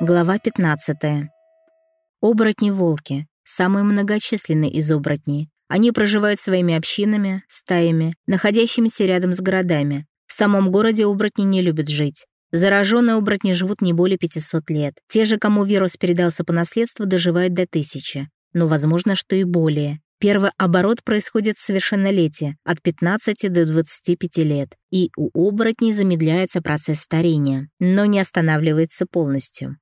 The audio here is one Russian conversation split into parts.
Глава 15. Оборотни-волки – самые многочисленные из оборотней. Они проживают своими общинами, стаями, находящимися рядом с городами. В самом городе оборотни не любят жить. Зараженные оборотни живут не более 500 лет. Те же, кому вирус передался по наследству, доживают до тысячи. Но возможно, что и более. Первый оборот происходит в совершеннолетие, от 15 до 25 лет, и у оборотней замедляется процесс старения, но не останавливается полностью.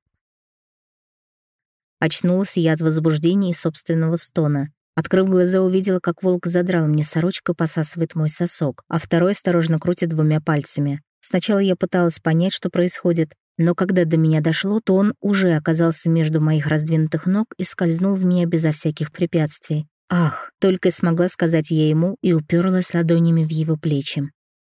Очнулась я от возбуждения и собственного стона. Открыв глаза, увидела, как волк задрал мне сорочку и посасывает мой сосок, а второй осторожно крутит двумя пальцами. Сначала я пыталась понять, что происходит, но когда до меня дошло, то он уже оказался между моих раздвинутых ног и скользнул в меня безо всяких препятствий. «Ах!» — только смогла сказать я ему и уперлась ладонями в его плечи.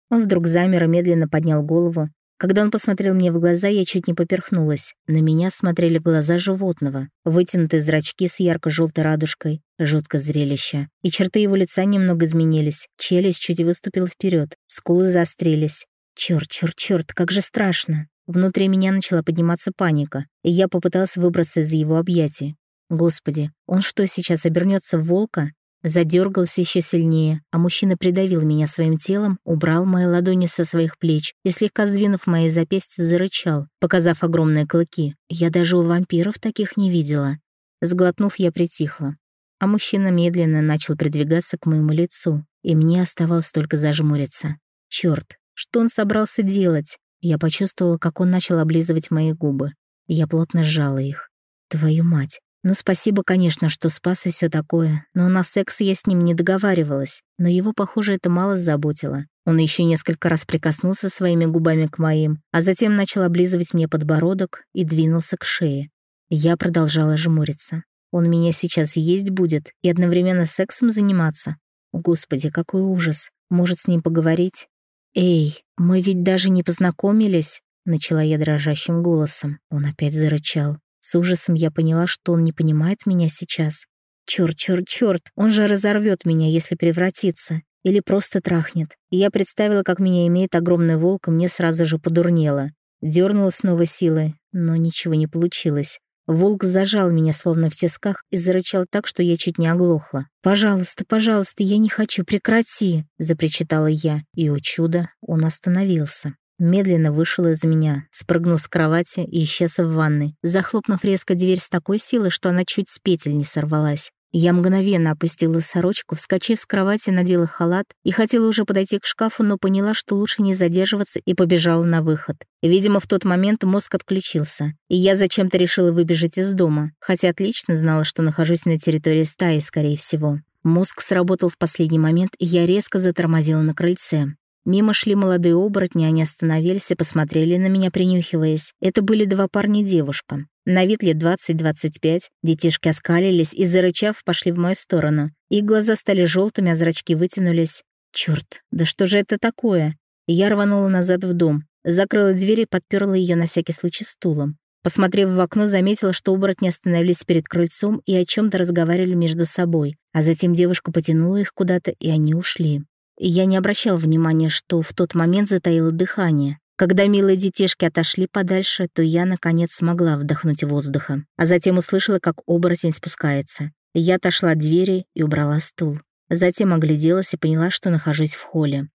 Он вдруг замер и медленно поднял голову, когда он посмотрел мне в глаза, я чуть не поперхнулась. На меня смотрели глаза животного, вытянутые зрачки с ярко-желтой радужкой. Жуткое зрелище. И черты его лица немного изменились. Челюсть чуть выступила вперед, скулы заострились. Черт, черт, черт, как же страшно. Внутри меня начала подниматься паника, и я попытался выбраться из его объятий. Господи, он что, сейчас обернется в волка? Задергался еще сильнее, а мужчина придавил меня своим телом, убрал мои ладони со своих плеч и, слегка сдвинув мои запястья, зарычал, показав огромные клыки. Я даже у вампиров таких не видела. Сглотнув, я притихла. А мужчина медленно начал придвигаться к моему лицу, и мне оставалось только зажмуриться. Черт, что он собрался делать? Я почувствовала, как он начал облизывать мои губы. Я плотно сжала их. Твою мать, ну, спасибо, конечно, что спас и все такое, но на секс я с ним не договаривалась, но его, похоже, это мало заботило. Он еще несколько раз прикоснулся своими губами к моим, а затем начал облизывать мне подбородок и двинулся к шее. Я продолжала жмуриться. Он меня сейчас есть будет и одновременно сексом заниматься. Господи, какой ужас. Может, с ним поговорить? «Эй, мы ведь даже не познакомились», — начала я дрожащим голосом. Он опять зарычал. С ужасом я поняла, что он не понимает меня сейчас. Чёрт, чёрт, чёрт, он же разорвёт меня, если превратится. Или просто трахнет. И я представила, как меня имеет огромный волк, и мне сразу же подурнело. Дёрнула снова силой, но ничего не получилось. Волк зажал меня словно в тисках и зарычал так, что я чуть не оглохла. «Пожалуйста, пожалуйста, я не хочу, прекрати!» — запричитала я. И, о чудо, он остановился. Медленно вышел из меня, спрыгнул с кровати и исчез в ванной, захлопнув резко дверь с такой силой, что она чуть с петель не сорвалась. Я мгновенно опустила сорочку, вскочив с кровати, надела халат и хотела уже подойти к шкафу, но поняла, что лучше не задерживаться и побежала на выход. Видимо, в тот момент мозг отключился, и я зачем-то решила выбежать из дома, хотя отлично знала, что нахожусь на территории стаи, скорее всего. Мозг сработал в последний момент, и я резко затормозила на крыльце. Мимо шли молодые оборотни, они остановились и посмотрели на меня, принюхиваясь. Это были два парня и девушка. На вид лет 20-25, детишки оскалились и, зарычав, пошли в мою сторону. Их глаза стали желтыми, а зрачки вытянулись. Черт, да что же это такое? Я рванула назад в дом, закрыла дверь и подперла ее на всякий случай стулом. Посмотрев в окно, заметила, что оборотни остановились перед крыльцом и о чем то разговаривали между собой, а затем девушка потянула их куда-то, и они ушли. Я не обращал внимания, что в тот момент затаило дыхание. Когда милые детишки отошли подальше, то я, наконец, смогла вдохнуть воздуха, а затем услышала, как оборотень спускается. Я отошла от двери и убрала стул. Затем огляделась и поняла, что нахожусь в холле.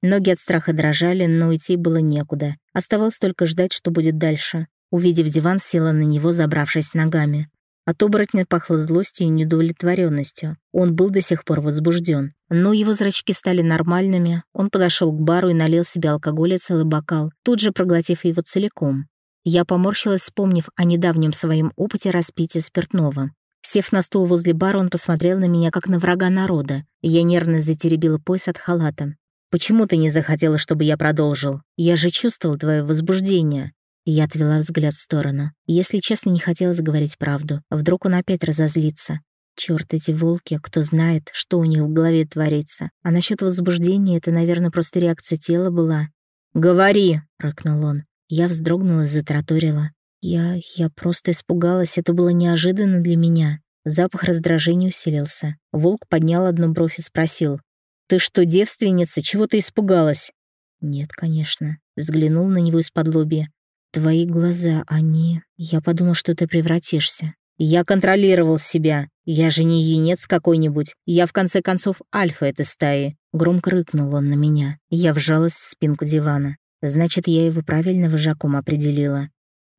Ноги от страха дрожали, но идти было некуда. Оставалось только ждать, что будет дальше. Увидев диван, села на него, забравшись ногами. От оборотня пахло злостью и недовлетворенностью. Он был до сих пор возбужден. Но его зрачки стали нормальными. Он подошел к бару и налил себе алкоголя целый бокал, тут же проглотив его целиком. Я поморщилась, вспомнив о недавнем своем опыте распития спиртного. Сев на стул возле бара, он посмотрел на меня, как на врага народа. Я нервно затеребила пояс от халата. «Почему ты не захотела, чтобы я продолжил? Я же чувствовал твое возбуждение. Я отвела взгляд в сторону. Если честно, не хотелось говорить правду. Вдруг он опять разозлится. Чёрт, эти волки, кто знает, что у них в голове творится. А насчет возбуждения это, наверное, просто реакция тела была. «Говори!» — рыкнул он. Я вздрогнула и затраторила. Я... я просто испугалась, это было неожиданно для меня. Запах раздражения усилился. Волк поднял одну бровь и спросил. «Ты что, девственница? Чего ты испугалась?» «Нет, конечно». Взглянул на него из-под лобья. Твои глаза, они... Я подумал, что ты превратишься. Я контролировал себя. Я же не юнец какой-нибудь. Я, в конце концов, альфа этой стаи. Громко рыкнул он на меня. Я вжалась в спинку дивана. Значит, я его правильно вожаком определила.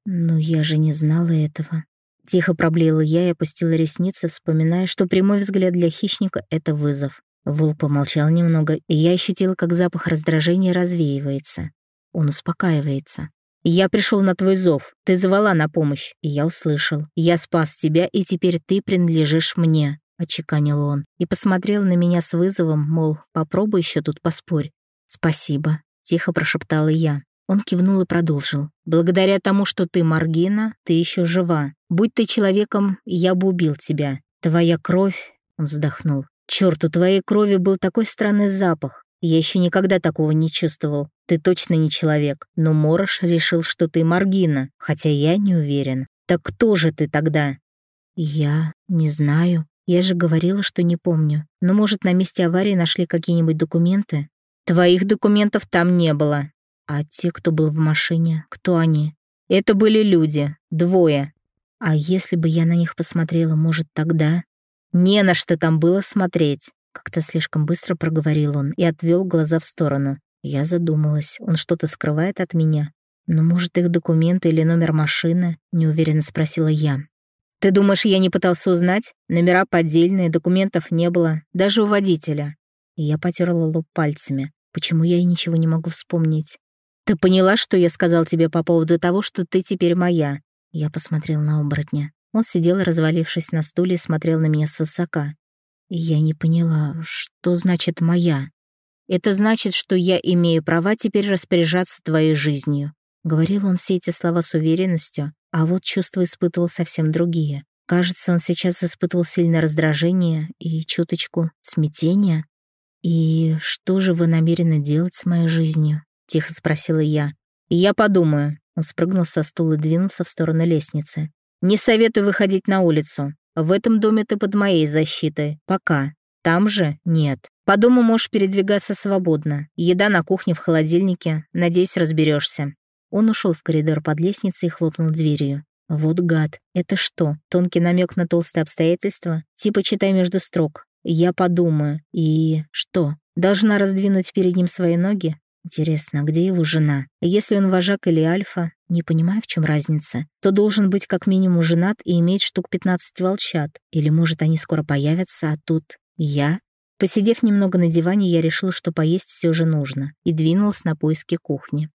Но я же не знала этого. Тихо проблеяла я и опустила ресницы, вспоминая, что прямой взгляд для хищника — это вызов. Волк помолчал немного, и я ощутила, как запах раздражения развеивается. Он успокаивается. «Я пришел на твой зов. Ты звала на помощь, и я услышал. Я спас тебя, и теперь ты принадлежишь мне», — очеканил он. И посмотрел на меня с вызовом, мол, попробуй еще тут поспорь. «Спасибо», — тихо прошептала я. Он кивнул и продолжил. «Благодаря тому, что ты Маргина, ты еще жива. Будь ты человеком, я бы убил тебя. Твоя кровь...» Он вздохнул. «Черт, у твоей крови был такой странный запах. Я еще никогда такого не чувствовал. Ты точно не человек. Но Морош решил, что ты Маргина, хотя я не уверен. Так кто же ты тогда?» «Я не знаю. Я же говорила, что не помню. Но, может, на месте аварии нашли какие-нибудь документы?» «Твоих документов там не было», а те, кто был в машине, кто они? Это были люди, двое. А если бы я на них посмотрела, может, тогда? Не на что там было смотреть. Как-то слишком быстро проговорил он и отвел глаза в сторону. Я задумалась, он что-то скрывает от меня. «Ну, может, их документы или номер машины?» — неуверенно спросила я. «Ты думаешь, я не пытался узнать? Номера поддельные, документов не было, даже у водителя». Я потерла лоб пальцами. Почему я и ничего не могу вспомнить? «Ты поняла, что я сказал тебе по поводу того, что ты теперь моя?» Я посмотрел на оборотня. Он сидел, развалившись на стуле, и смотрел на меня свысока. Я не поняла, что значит «моя». «Это значит, что я имею права теперь распоряжаться твоей жизнью». Говорил он все эти слова с уверенностью, а вот чувства испытывал совсем другие. Кажется, он сейчас испытывал сильное раздражение и чуточку смятения. «И что же вы намерены делать с моей жизнью?» — тихо спросила я. «Я подумаю». Он спрыгнул со стула и двинулся в сторону лестницы. «Не советую выходить на улицу. В этом доме ты под моей защитой. Пока. Там же нет. По дому можешь передвигаться свободно. Еда на кухне в холодильнике. Надеюсь, разберешься. Он ушел в коридор под лестницей и хлопнул дверью. Вот гад. Это что, тонкий намек на толстые обстоятельства? Типа читай между строк. Я подумаю. И что? Должна раздвинуть перед ним свои ноги? Интересно, где его жена? Если он вожак или альфа, не понимаю, в чем разница, то должен быть как минимум женат и иметь штук 15 волчат. Или, может, они скоро появятся, а тут я? Посидев немного на диване, я решила, что поесть все же нужно, и двинулась на поиски кухни.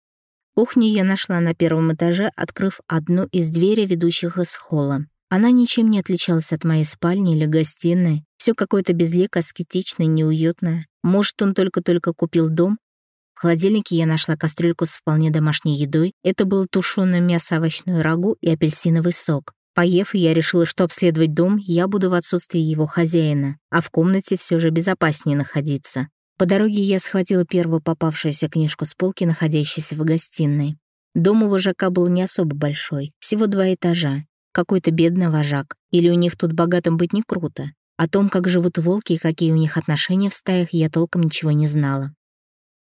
Кухню я нашла на первом этаже, открыв одну из дверей, ведущих из холла. Она ничем не отличалась от моей спальни или гостиной. Все какое-то безлико, аскетичное, неуютное. Может, он только-только купил дом, в холодильнике я нашла кастрюльку с вполне домашней едой. Это было тушеное мясо, овощное рагу и апельсиновый сок. Поев, я решила, что обследовать дом я буду в отсутствии его хозяина, а в комнате все же безопаснее находиться. По дороге я схватила первую попавшуюся книжку с полки, находящейся в гостиной. Дом у вожака был не особо большой, всего два этажа. Какой-то бедный вожак. Или у них тут богатым быть не круто. О том, как живут волки и какие у них отношения в стаях, я толком ничего не знала.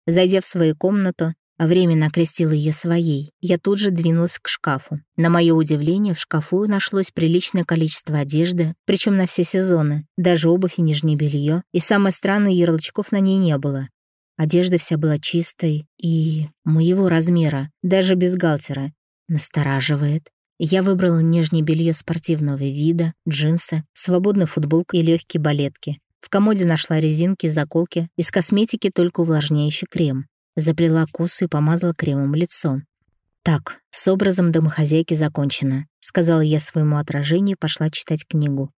Зайдя в свою комнату, а временно окрестила ее своей, я тут же двинулась к шкафу. На мое удивление, в шкафу нашлось приличное количество одежды, причем на все сезоны, даже обувь и нижнее белье, и самое странное, ярлычков на ней не было. Одежда вся была чистой и моего размера, даже без галтера. Настораживает. Я выбрала нижнее белье спортивного вида, джинсы, свободную футболку и легкие балетки. В комоде нашла резинки, заколки, из косметики только увлажняющий крем. Заплела косу и помазала кремом лицо. «Так, с образом домохозяйки закончено», — сказала я своему отражению и пошла читать книгу.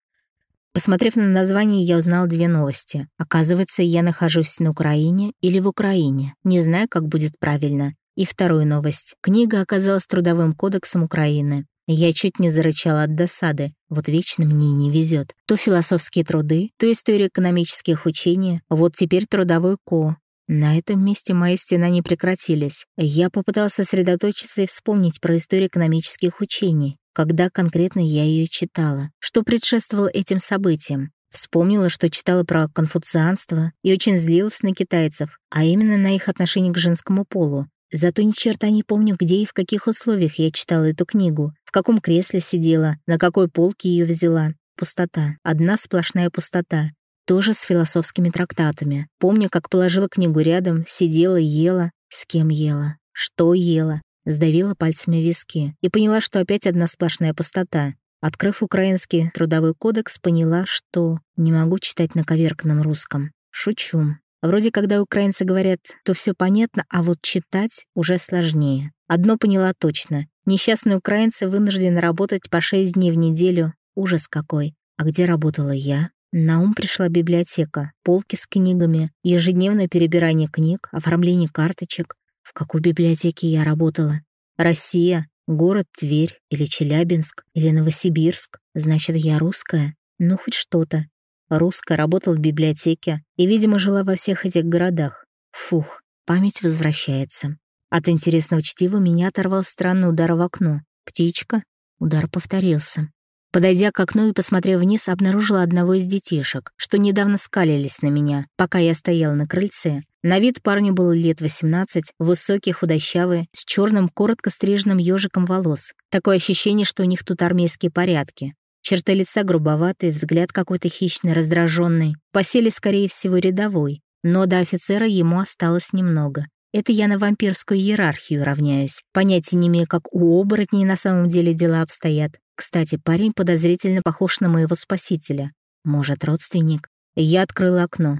Посмотрев на название, я узнала две новости. Оказывается, я нахожусь на Украине или в Украине. Не знаю, как будет правильно. И вторую новость. Книга оказалась трудовым кодексом Украины. Я чуть не зарычала от досады. Вот вечно мне не везет. То философские труды, то история экономических учений, вот теперь трудовой ко. На этом месте мои стены не прекратились. Я попыталась сосредоточиться и вспомнить про историю экономических учений, когда конкретно я ее читала, что предшествовало этим событиям. Вспомнила, что читала про конфуцианство и очень злилась на китайцев, а именно на их отношение к женскому полу. Зато ни черта не помню, где и в каких условиях я читала эту книгу, в каком кресле сидела, на какой полке ее взяла. Пустота. Одна сплошная пустота. Тоже с философскими трактатами. Помню, как положила книгу рядом, сидела, ела. С кем ела? Что ела? Сдавила пальцами виски и поняла, что опять одна сплошная пустота. Открыв украинский трудовой кодекс, поняла, что не могу читать на коверканном русском. Шучу. Вроде когда украинцы говорят, то все понятно, а вот читать уже сложнее. Одно поняла точно. Несчастные украинцы вынуждены работать по 6 дней в неделю. Ужас какой. А где работала я? На ум пришла библиотека, полки с книгами, ежедневное перебирание книг, оформление карточек. В какой библиотеке я работала? Россия, город Тверь или Челябинск или Новосибирск. Значит, я русская? Ну, хоть что-то. Русская работала в библиотеке и, видимо, жила во всех этих городах. Фух, память возвращается. От интересного чтива меня оторвал странный удар в окно. Птичка. Удар повторился. Подойдя к окну и посмотрев вниз, обнаружила одного из детишек, что недавно скалились на меня, пока я стоял на крыльце. На вид парню было лет 18, высокий, худощавый, с черным, коротко стриженным ежиком волос. Такое ощущение, что у них тут армейские порядки. Черты лица грубоватые, взгляд какой-то хищный, раздраженный. Посели, скорее всего, рядовой. Но до офицера ему осталось немного. Это я на вампирскую иерархию равняюсь. Понятия не имею, как у оборотней на самом деле дела обстоят. Кстати, парень подозрительно похож на моего спасителя. Может, родственник? Я открыла окно.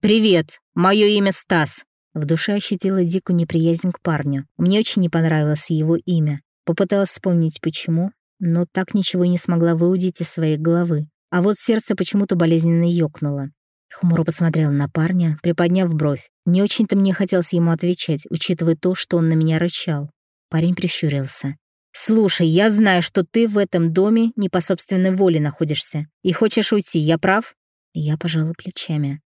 «Привет, мое имя Стас». В душе ощутила дикую неприязнь к парню. Мне очень не понравилось его имя. Попыталась вспомнить, почему, но так ничего и не смогла выудить из своей головы. А вот сердце почему-то болезненно ёкнуло. Хмуро посмотрела на парня, приподняв бровь. Не очень-то мне хотелось ему отвечать, учитывая то, что он на меня рычал. Парень прищурился. «Слушай, я знаю, что ты в этом доме не по собственной воле находишься и хочешь уйти, я прав?» Я пожала плечами.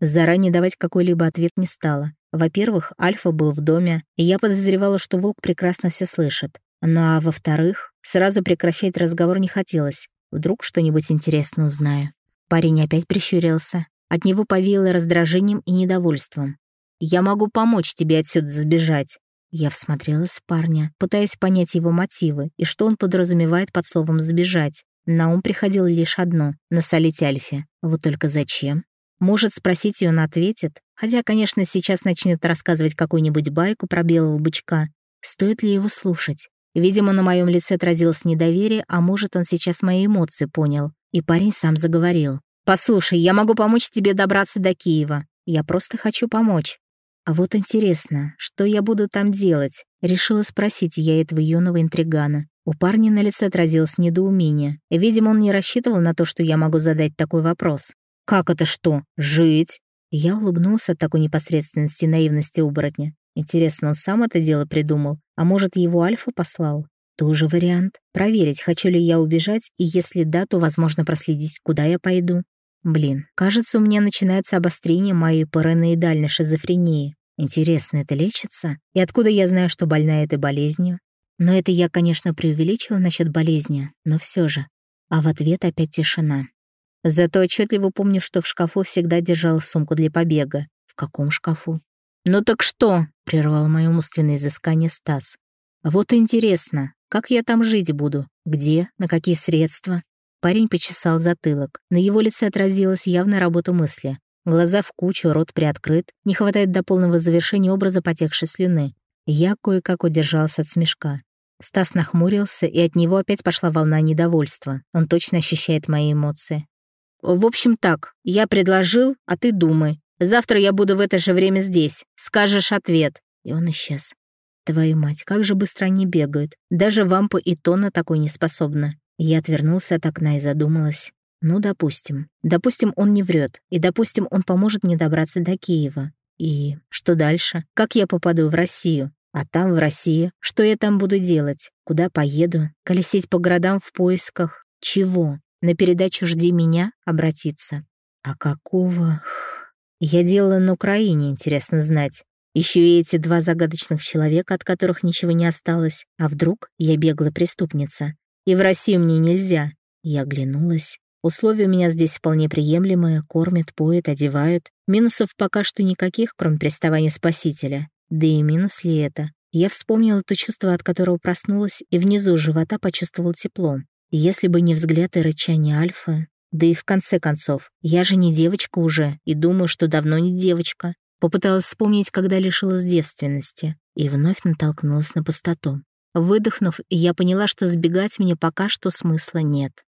Заранее давать какой-либо ответ не стала. Во-первых, Альфа был в доме, и я подозревала, что Волк прекрасно все слышит. Ну а во-вторых, сразу прекращать разговор не хотелось. Вдруг что-нибудь интересное узнаю. Парень опять прищурился. От него повеяло раздражением и недовольством. «Я могу помочь тебе отсюда сбежать». Я всмотрелась в парня, пытаясь понять его мотивы и что он подразумевает под словом «сбежать». На ум приходило лишь одно — насолить Альфе. Вот только зачем? Может, спросить, и он ответит? Хотя, конечно, сейчас начнет рассказывать какую-нибудь байку про белого бычка. Стоит ли его слушать? Видимо, на моем лице отразилось недоверие, а может, он сейчас мои эмоции понял. И парень сам заговорил. «Послушай, я могу помочь тебе добраться до Киева. Я просто хочу помочь». А вот интересно, что я буду там делать? Решила спросить я этого юного интригана. У парня на лице отразилось недоумение. Видимо, он не рассчитывал на то, что я могу задать такой вопрос. «Как это что? Жить?» Я улыбнулся от такой непосредственности и наивности оборотня. Интересно, он сам это дело придумал? А может, его Альфа послал? Тоже вариант. Проверить, хочу ли я убежать, и если да, то, возможно, проследить, куда я пойду. Блин, кажется, у меня начинается обострение моей параноидальной шизофрении. Интересно, это лечится? И откуда я знаю, что больна этой болезнью? Но это я, конечно, преувеличила насчет болезни, но все же. А в ответ опять тишина. Зато отчетливо помню, что в шкафу всегда держала сумку для побега. В каком шкафу? «Ну так что?» — прервал мое умственное изыскание Стас. «Вот интересно, как я там жить буду? Где? На какие средства?» Парень почесал затылок. На его лице отразилась явная работа мысли. Глаза в кучу, рот приоткрыт. Не хватает до полного завершения образа потекшей слюны. Я кое-как удержался от смешка. Стас нахмурился, и от него опять пошла волна недовольства. Он точно ощущает мои эмоции. «В общем так, я предложил, а ты думай. Завтра я буду в это же время здесь. Скажешь ответ». И он исчез. Твою мать, как же быстро они бегают. Даже вампа и то на такой не способна. Я отвернулся от окна и задумалась. Ну, допустим. Допустим, он не врет. И допустим, он поможет мне добраться до Киева. И что дальше? Как я попаду в Россию? А там, в России, что я там буду делать? Куда поеду? Колесить по городам в поисках? Чего? На передачу «Жди меня» обратиться? А какого... Я делала на Украине, интересно знать. Еще и эти два загадочных человека, от которых ничего не осталось. А вдруг я беглая преступница? И в Россию мне нельзя. Я оглянулась. Условия у меня здесь вполне приемлемые. Кормят, поят, одевают. Минусов пока что никаких, кроме приставания спасителя. Да и минус ли это? Я вспомнила то чувство, от которого проснулась, и внизу живота почувствовал тепло. Если бы не взгляд и рычание Альфы... Да и в конце концов, я же не девочка уже, и думаю, что давно не девочка. Попыталась вспомнить, когда лишилась девственности, и вновь натолкнулась на пустоту. Выдохнув, я поняла, что сбегать мне пока что смысла нет.